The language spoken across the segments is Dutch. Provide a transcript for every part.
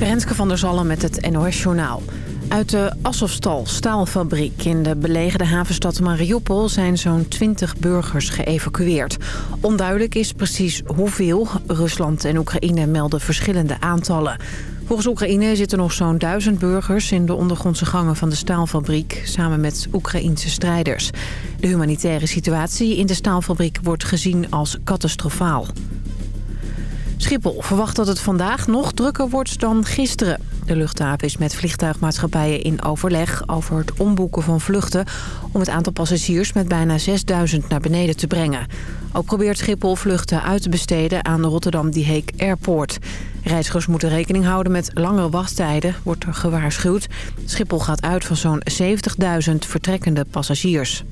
Renske van der Zallen met het NOS-journaal. Uit de Azovstal staalfabriek in de belegerde havenstad Mariupol... zijn zo'n 20 burgers geëvacueerd. Onduidelijk is precies hoeveel. Rusland en Oekraïne melden verschillende aantallen. Volgens Oekraïne zitten nog zo'n duizend burgers... in de ondergrondse gangen van de staalfabriek... samen met Oekraïnse strijders. De humanitaire situatie in de staalfabriek wordt gezien als catastrofaal. Schiphol verwacht dat het vandaag nog drukker wordt dan gisteren. De luchthaven is met vliegtuigmaatschappijen in overleg over het omboeken van vluchten... om het aantal passagiers met bijna 6000 naar beneden te brengen. Ook probeert Schiphol vluchten uit te besteden aan Rotterdam Die Heek Airport. Reizigers moeten rekening houden met langere wachttijden, wordt er gewaarschuwd. Schiphol gaat uit van zo'n 70.000 vertrekkende passagiers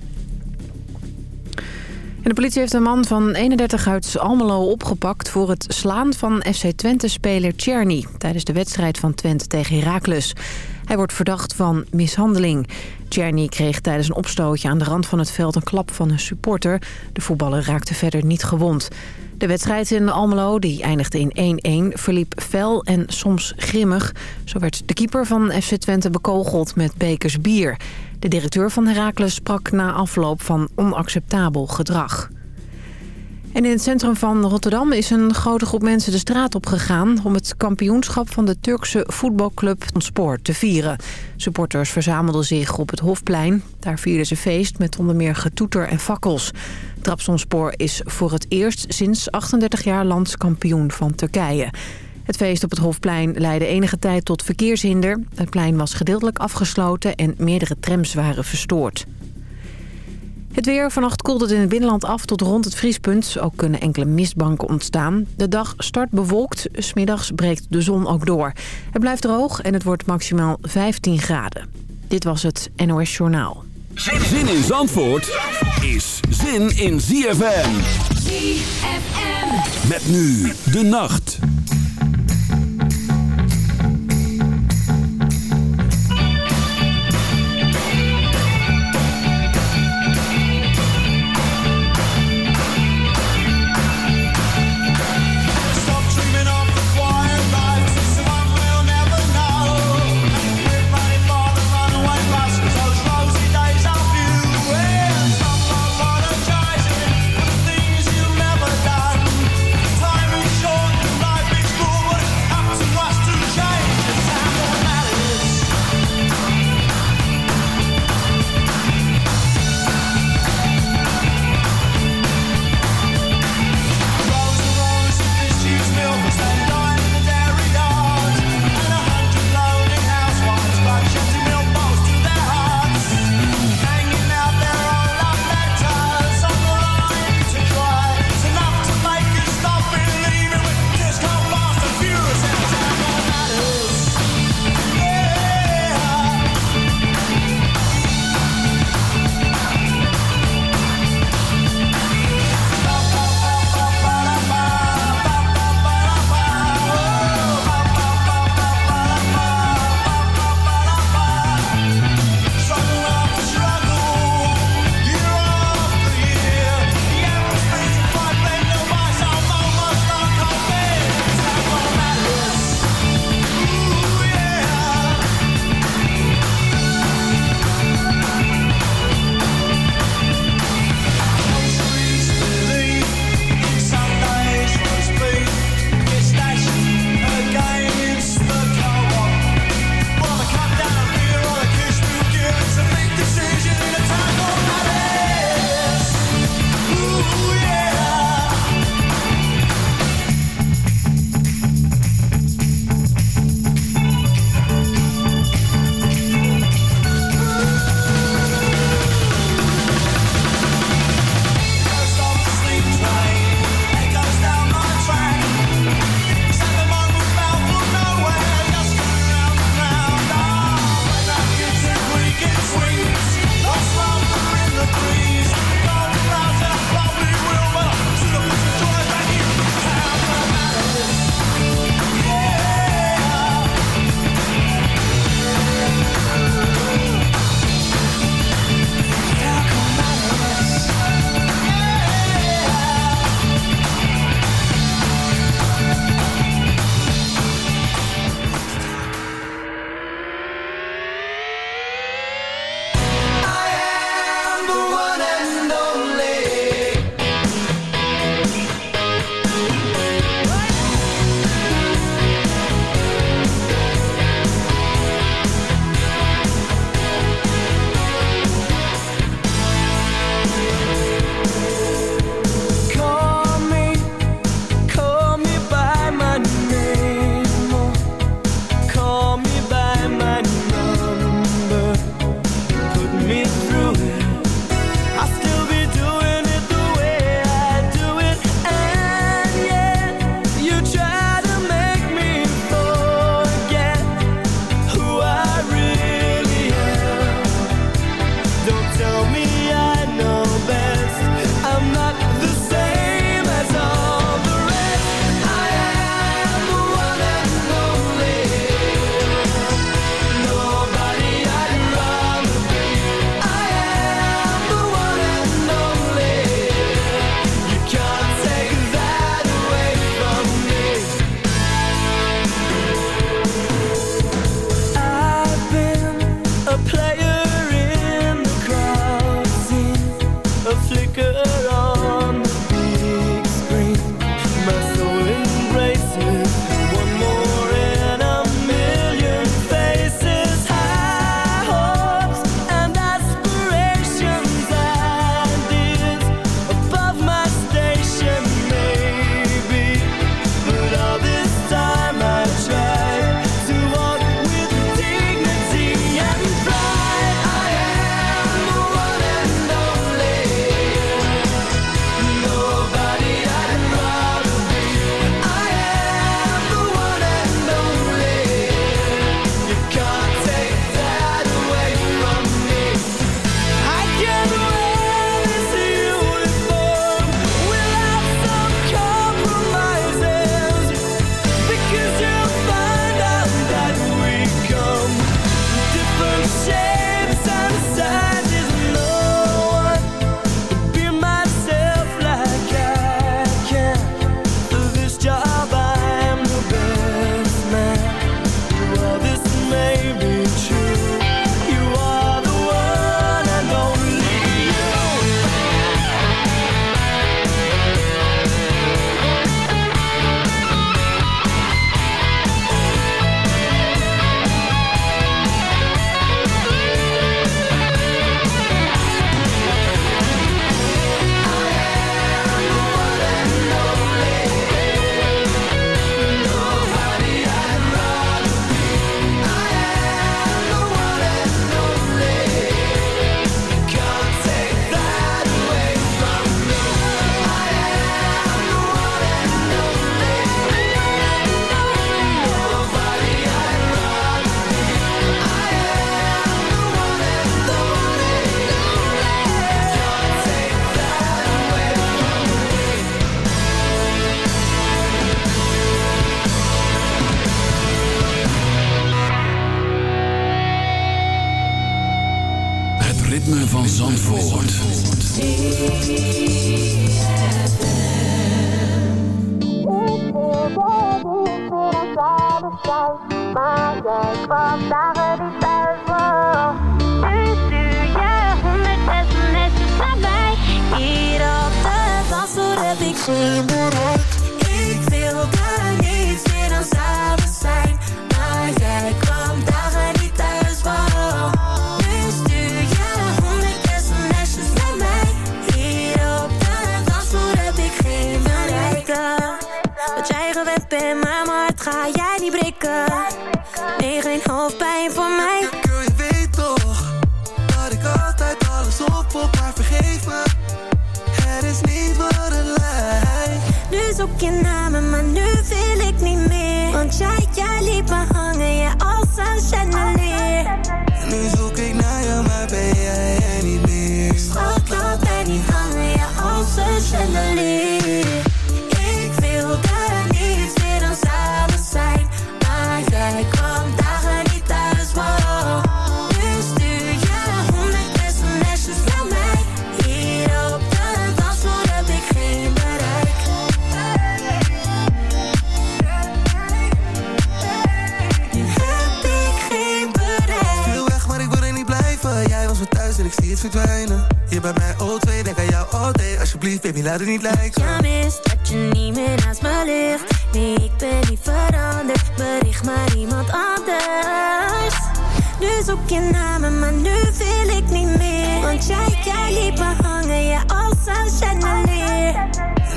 de politie heeft een man van 31 uit Almelo opgepakt... voor het slaan van FC Twente-speler Czerny... tijdens de wedstrijd van Twente tegen Heracles. Hij wordt verdacht van mishandeling. Czerny kreeg tijdens een opstootje aan de rand van het veld... een klap van een supporter. De voetballer raakte verder niet gewond. De wedstrijd in Almelo, die eindigde in 1-1, verliep fel en soms grimmig. Zo werd de keeper van FC Twente bekogeld met bekers bier... De directeur van Heracles sprak na afloop van onacceptabel gedrag. En in het centrum van Rotterdam is een grote groep mensen de straat op gegaan... om het kampioenschap van de Turkse voetbalclub Spoor te vieren. Supporters verzamelden zich op het Hofplein. Daar vierden ze feest met onder meer getoeter en fakkels. Trabzonspor is voor het eerst sinds 38 jaar landskampioen van Turkije. Het feest op het Hofplein leidde enige tijd tot verkeershinder. Het plein was gedeeltelijk afgesloten en meerdere trams waren verstoord. Het weer. Vannacht koelt het in het binnenland af tot rond het vriespunt. Ook kunnen enkele mistbanken ontstaan. De dag start bewolkt. Smiddags breekt de zon ook door. Het blijft droog en het wordt maximaal 15 graden. Dit was het NOS Journaal. Zin in Zandvoort is zin in ZFM. ZFM. Met nu de nacht. Op maar vergeef me. Het is niet wat het lijkt. Nu zoek je naar me, maar nu wil ik niet meer. Want jij, jij liep me alsjeblieft, baby, laat het niet lijken. Ja, mis dat je niet meer naast me ligt. Nee, ik ben niet veranderd, bericht maar iemand anders. Nu zoek je namen, maar nu wil ik niet meer. Want jij, jij liet me hangen, ja, als een chandelier.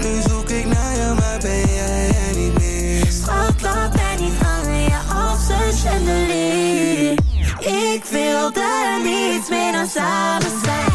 Nu zoek ik naar je, maar ben jij er niet meer. Schat, laat mij niet hangen, ja, als een chandelier. Ik wilde niets meer dan samen zijn.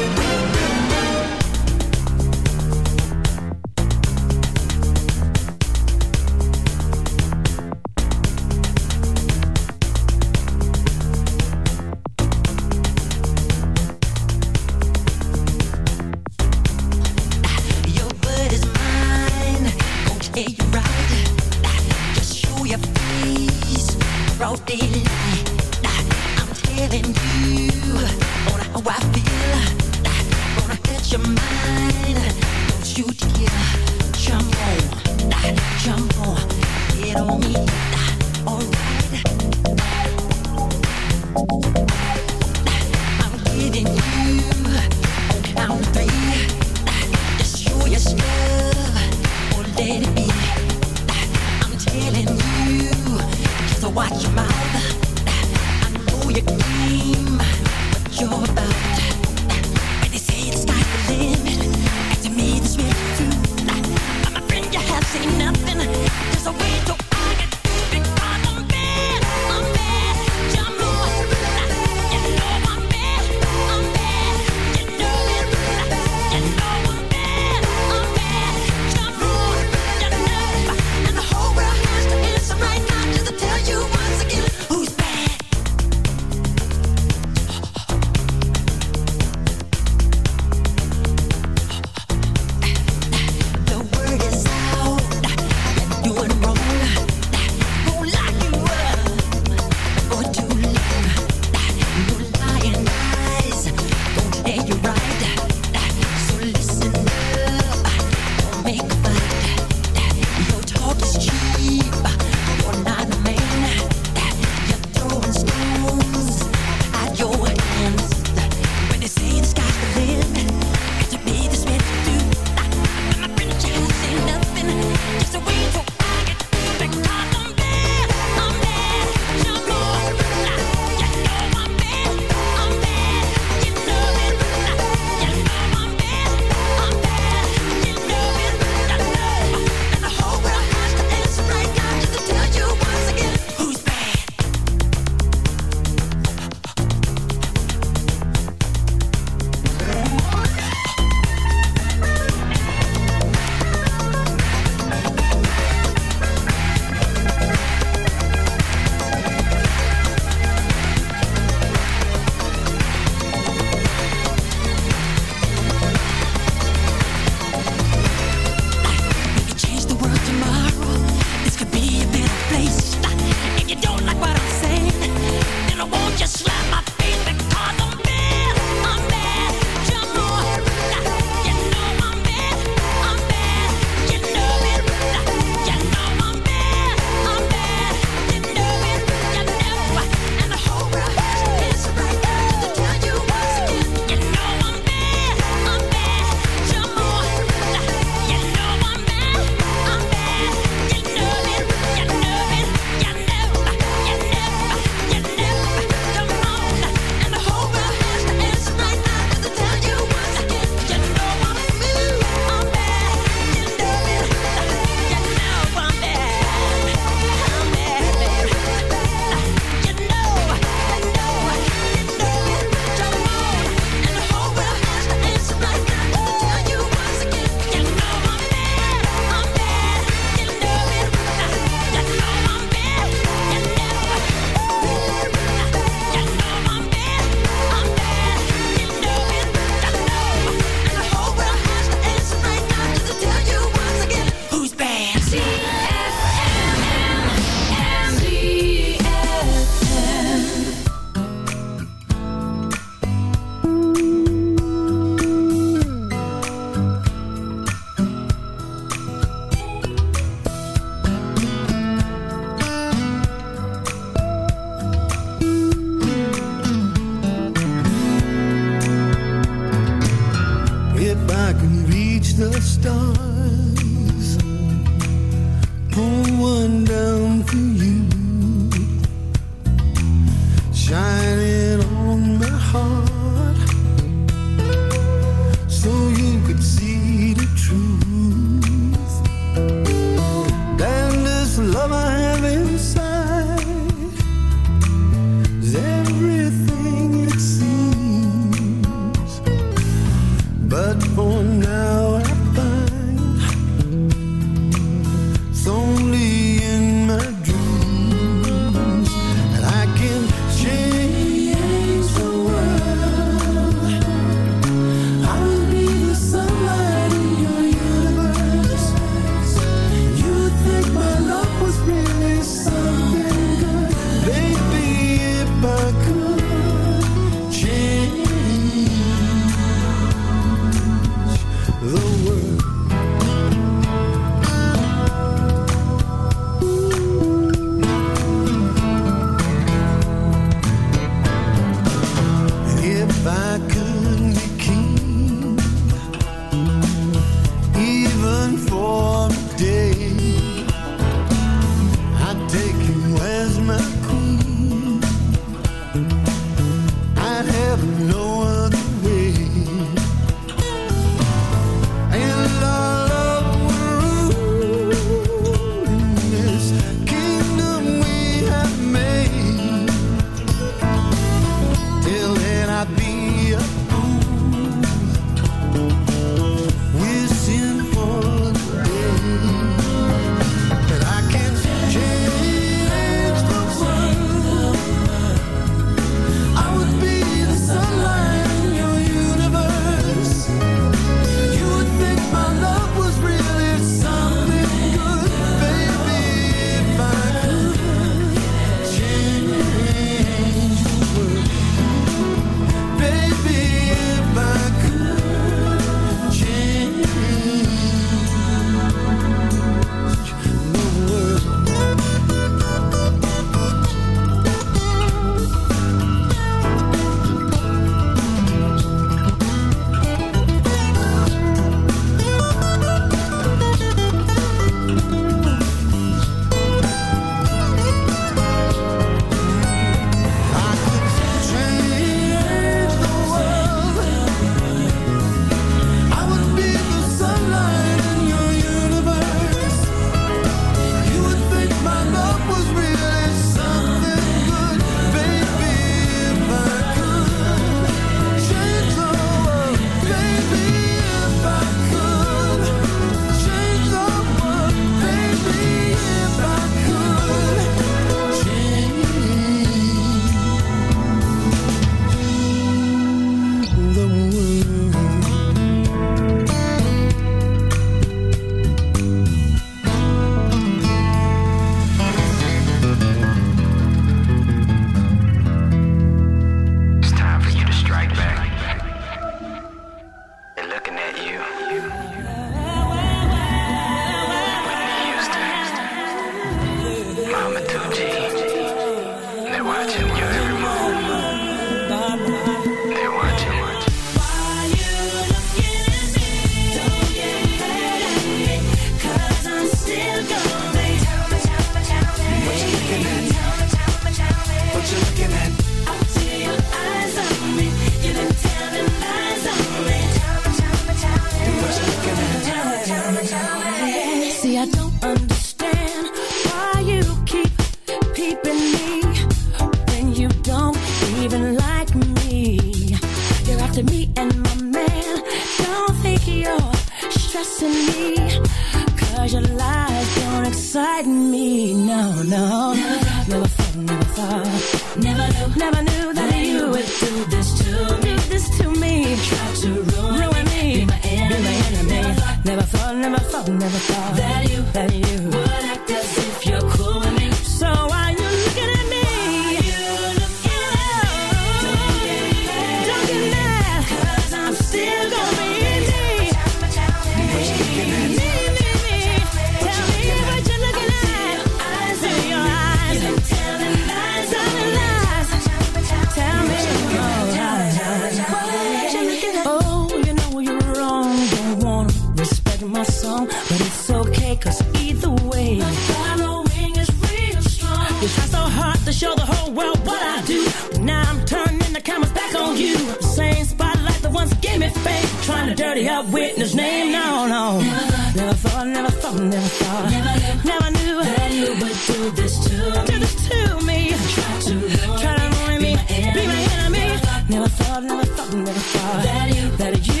my song, but it's okay, cause either way, my following is real strong. You try so hard to show the whole world what I do. But now I'm turning the cameras back on you. The same spotlight that once gave me fame. Trying to dirty up witness name, no, no. Never, never thought, never thought, never thought. Never, never knew that you would do this to me. Do this to me. Try to ruin, try to ruin me, be my enemy. Never never thought, never thought, never thought that you. That you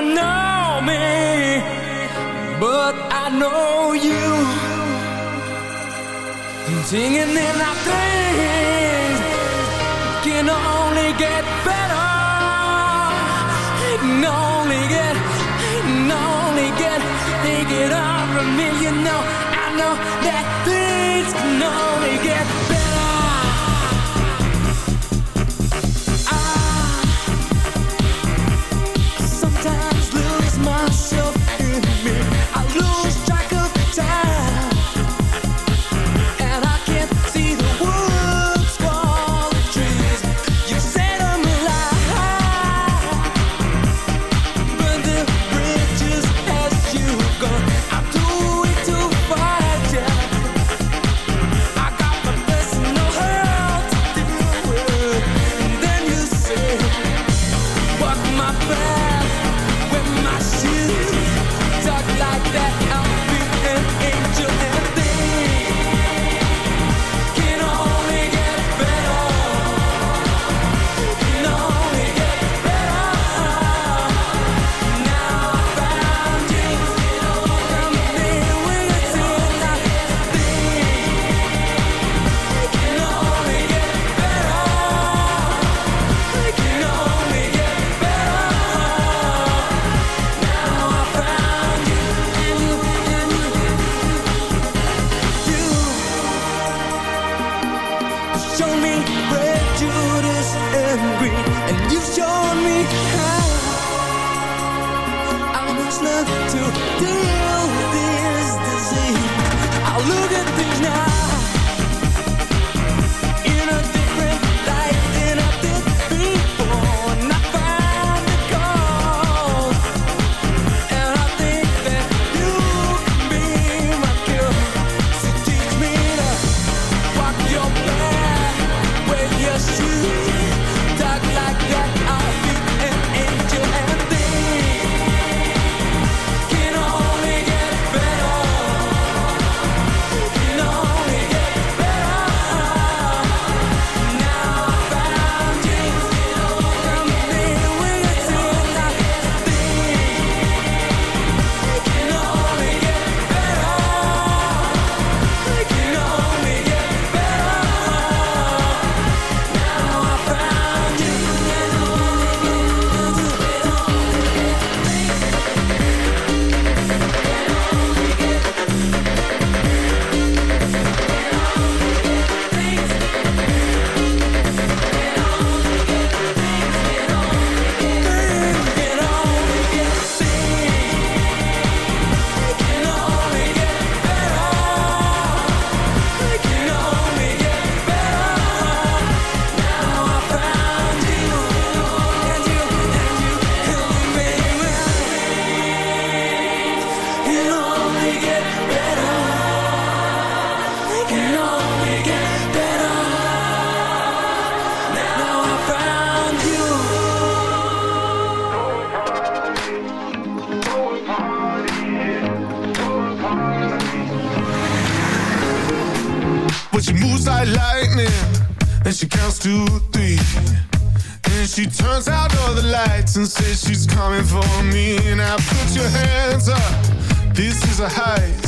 don't know me But I know you. Singing in our dreams. Can only get better. Can only get Can only get Take it all from me You know I know that things can only get myself in me eyes.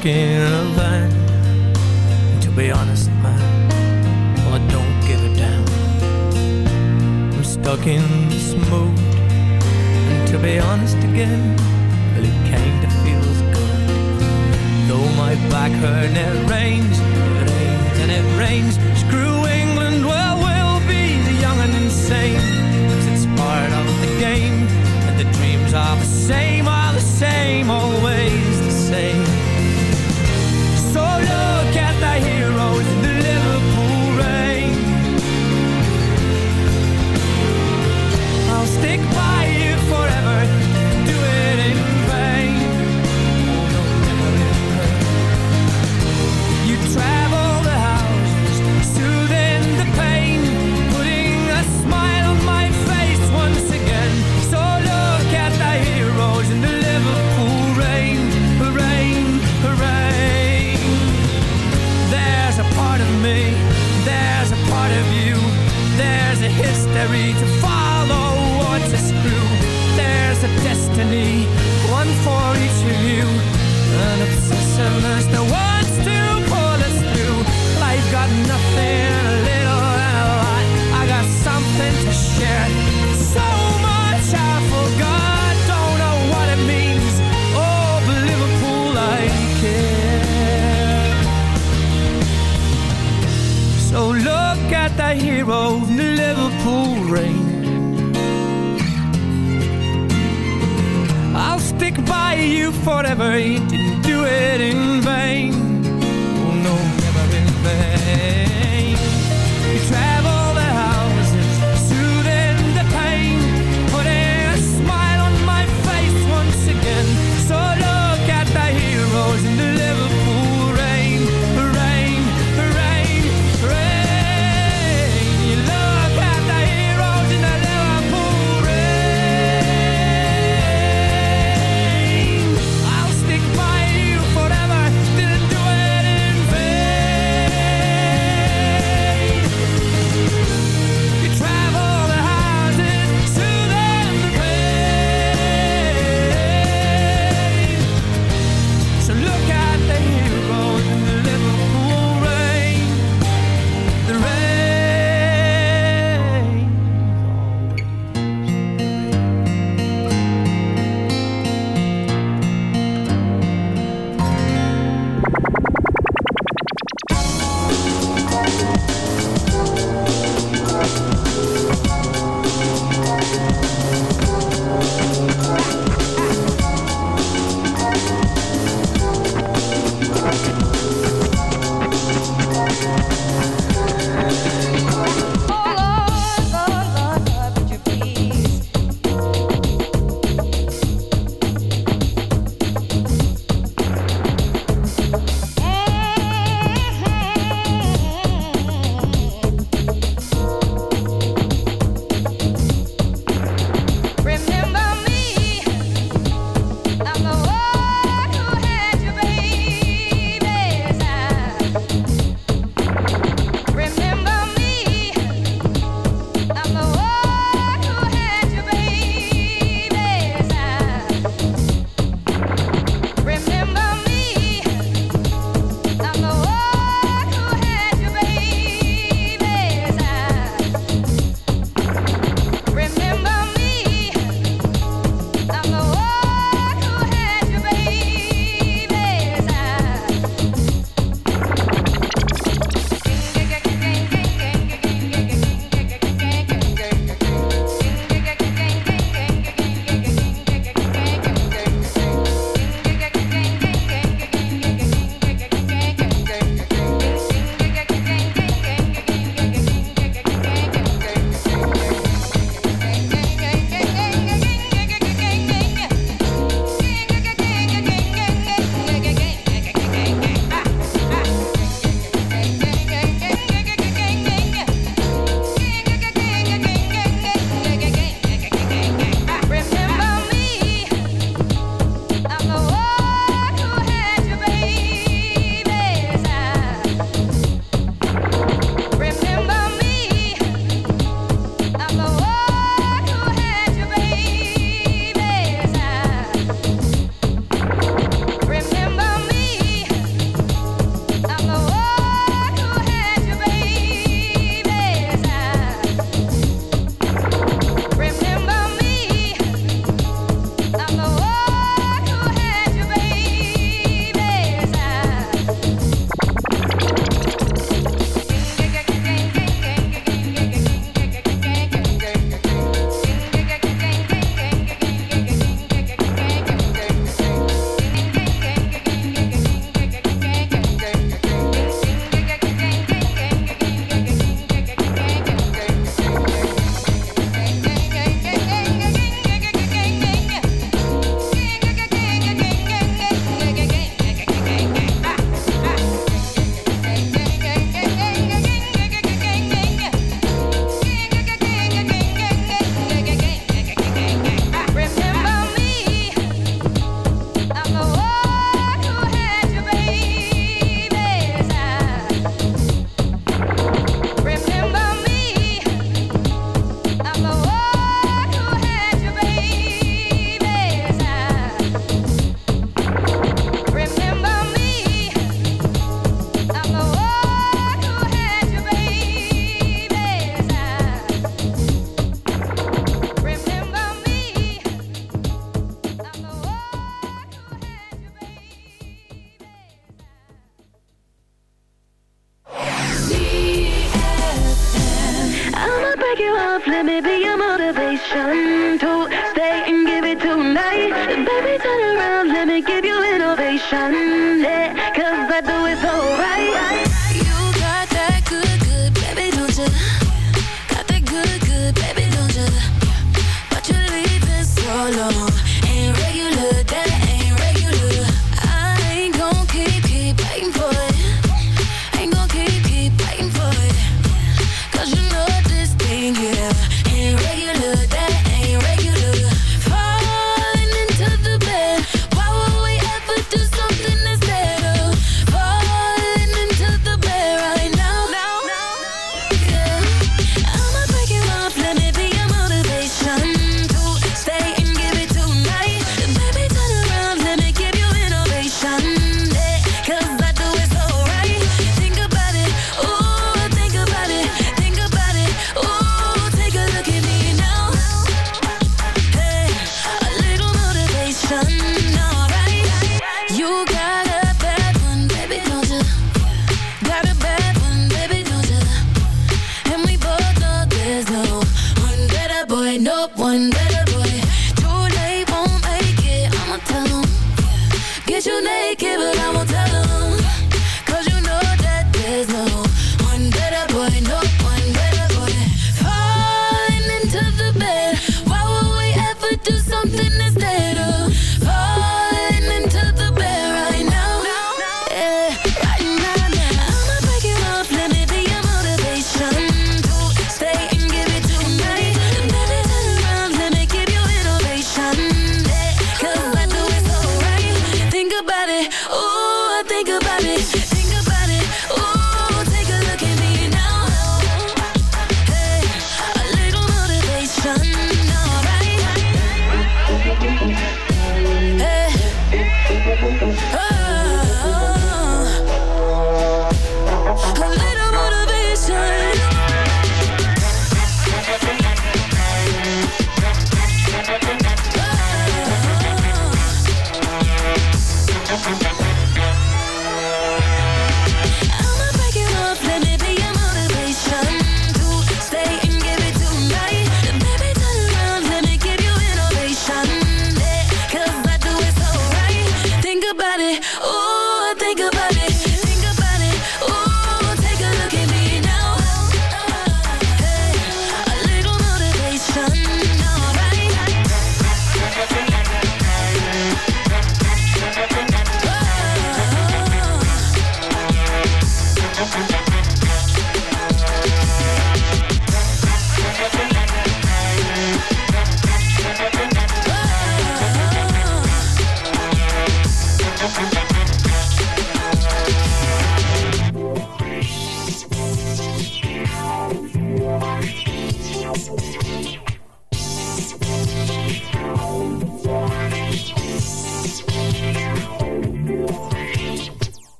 looking a vine. To be honest, man, well, I don't give a damn. I'm stuck in this mood. And to be honest again, well, it kinda feels good. Though my back hurts, and it rains, it rains and it rains take you off, let me be your motivation to stay and give it tonight. Baby, turn around, let me give you innovation. Yeah.